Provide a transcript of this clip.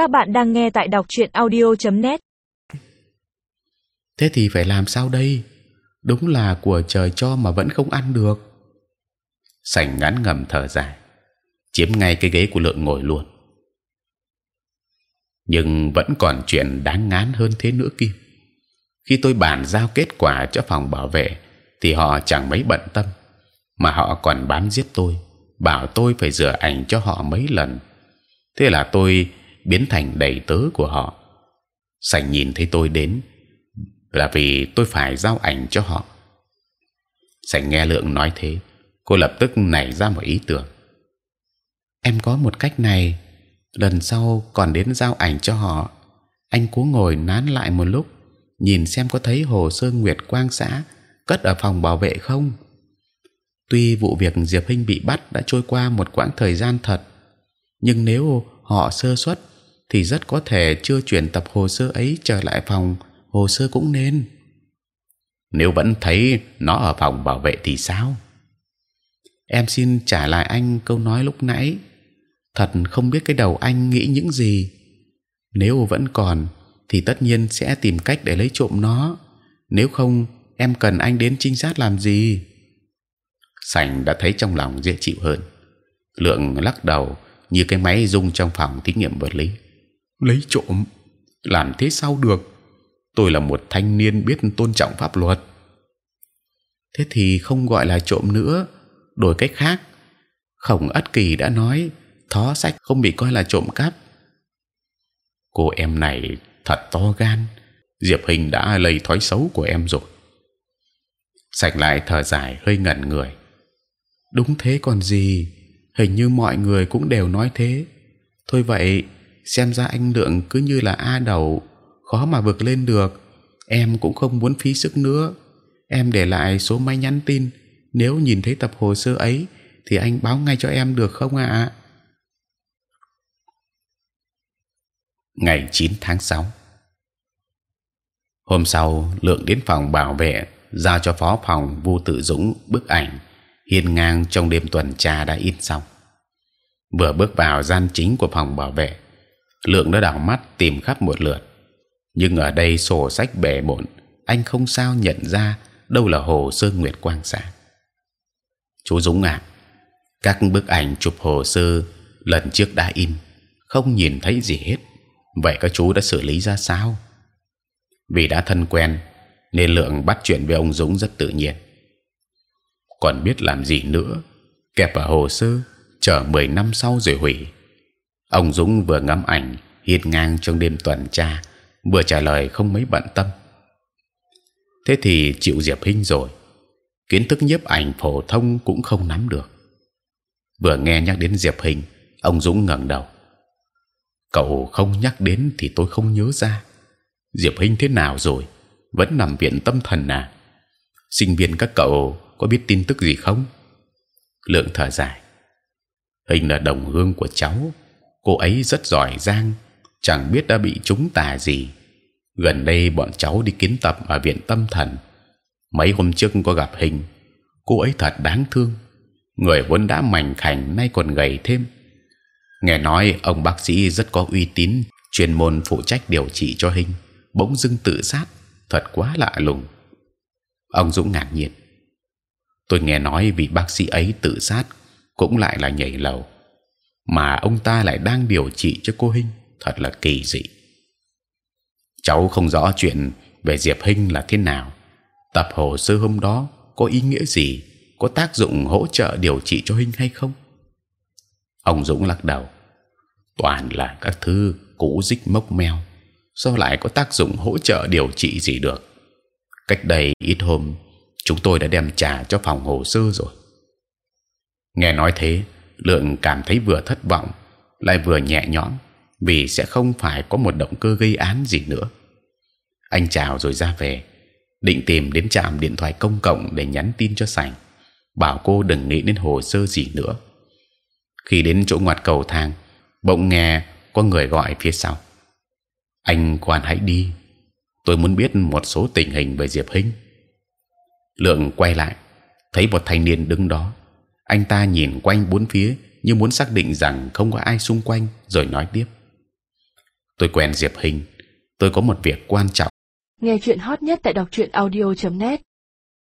Các bạn đang nghe tại đọc truyện audio.net. Thế thì phải làm sao đây? Đúng là của trời cho mà vẫn không ăn được. sảnh ngắn ngầm thở dài, chiếm ngay cái ghế của lượng ngồi luôn. Nhưng vẫn còn chuyện đáng ngán hơn thế nữa kia. Khi tôi bàn giao kết quả cho phòng bảo vệ, thì họ chẳng mấy bận tâm, mà họ còn bám giết tôi, bảo tôi phải rửa ảnh cho họ mấy lần. Thế là tôi biến thành đầy tớ của họ. Sành nhìn thấy tôi đến là vì tôi phải giao ảnh cho họ. Sành nghe lượng nói thế, cô lập tức nảy ra một ý tưởng. Em có một cách này, lần sau còn đến giao ảnh cho họ. Anh cố ngồi nán lại một lúc, nhìn xem có thấy hồ sơ Nguyệt Quang xã cất ở phòng bảo vệ không. Tuy vụ việc Diệp Hinh bị bắt đã trôi qua một quãng thời gian thật, nhưng nếu họ sơ suất thì rất có thể chưa chuyển tập hồ sơ ấy trở lại phòng hồ sơ cũng nên. Nếu vẫn thấy nó ở phòng bảo vệ thì sao? Em xin trả lại anh câu nói lúc nãy. Thật không biết cái đầu anh nghĩ những gì. Nếu vẫn còn thì tất nhiên sẽ tìm cách để lấy trộm nó. Nếu không, em cần anh đến trinh sát làm gì? Sành đã thấy trong lòng dễ chịu hơn. Lượng lắc đầu như cái máy rung trong phòng thí nghiệm vật lý. Lấy trộm? Làm thế sao được? Tôi là một thanh niên biết tôn trọng pháp luật. Thế thì không gọi là trộm nữa. Đổi cách khác, khổng ất kỳ đã nói thó sách không bị coi là trộm cắp. Cô em này thật to gan. Diệp Hình đã lây thói xấu của em rồi. Sạch lại thở dài hơi ngẩn người. Đúng thế còn gì? Hình như mọi người cũng đều nói thế. Thôi vậy, xem ra anh lượng cứ như là a đầu, khó mà vượt lên được. Em cũng không muốn phí sức nữa. Em để lại số máy nhắn tin. Nếu nhìn thấy tập hồ sơ ấy, thì anh báo ngay cho em được không ạ? Ngày 9 tháng 6 Hôm sau, lượng đến phòng bảo vệ giao cho phó phòng Vu Tự Dũng bức ảnh hiên ngang trong đêm tuần tra đã in xong. Vừa bước vào gian chính của phòng bảo vệ, lượng đã đảo mắt tìm khắp một lượt, nhưng ở đây sổ sách bể bộn, anh không sao nhận ra đâu là hồ sơ Nguyệt Quang xã. Chú Dũng à, các bức ảnh chụp hồ sơ lần trước đã in, không nhìn thấy gì hết. Vậy các chú đã xử lý ra sao? Vì đã thân quen nên lượng bắt chuyện với ông Dũng rất tự nhiên. Còn biết làm gì nữa? Kẹp vào hồ sơ, chờ 10 năm sau rồi hủy. Ông Dũng vừa ngắm ảnh hiên ngang trong đêm tuần tra, vừa trả lời không mấy bận tâm. Thế thì chịu Diệp Hinh rồi. Kiến thức nhiếp ảnh phổ thông cũng không nắm được. Vừa nghe nhắc đến Diệp hình, ông Dũng ngẩng đầu. Cậu không nhắc đến thì tôi không nhớ ra. Diệp Hinh thế nào rồi? Vẫn nằm viện tâm thần à? Sinh viên các cậu có biết tin tức gì không? Lượng thở dài. Hình là đồng hương của cháu. Cô ấy rất giỏi giang, chẳng biết đã bị chúng tà gì. Gần đây bọn cháu đi kiến tập ở viện tâm thần. Mấy hôm trước có gặp hình. Cô ấy thật đáng thương. Người vốn đã mảnh khảnh nay còn gầy thêm. Nghe nói ông bác sĩ rất có uy tín, chuyên môn phụ trách điều trị cho hình. Bỗng dưng tự sát, thật quá lạ lùng. Ông Dũng ngạc nhiên tôi nghe nói vị bác sĩ ấy tự sát cũng lại là nhảy lầu mà ông ta lại đang điều trị cho cô Hinh. Thật là kỳ dị. Cháu không rõ chuyện về Diệp Hinh là thế nào. Tập hồ sơ hôm đó có ý nghĩa gì? Có tác dụng hỗ trợ điều trị cho Hinh hay không? Ông Dũng lắc đầu. Toàn là các thứ cũ dích mốc meo. Sao lại có tác dụng hỗ trợ điều trị gì được? Cách đây ít hôm chúng tôi đã đem trả cho phòng hồ sơ rồi. Nghe nói thế, lượng cảm thấy vừa thất vọng, lại vừa nhẹ nhõm vì sẽ không phải có một động cơ gây án gì nữa. Anh chào rồi ra về, định tìm đến trạm điện thoại công cộng để nhắn tin cho sành, bảo cô đừng nghĩ đến hồ sơ gì nữa. Khi đến chỗ ngoặt cầu thang, bỗng nghe có người gọi phía sau. Anh quan hãy đi, tôi muốn biết một số tình hình về Diệp Hinh lượng quay lại thấy một thanh niên đứng đó anh ta nhìn quanh bốn phía như muốn xác định rằng không có ai xung quanh, rồi nói tiếp. Tôi quen diệp hình. Tôi có một việc quan trọng. Nghe chuyện hot nhất tại đọc truyện audio.net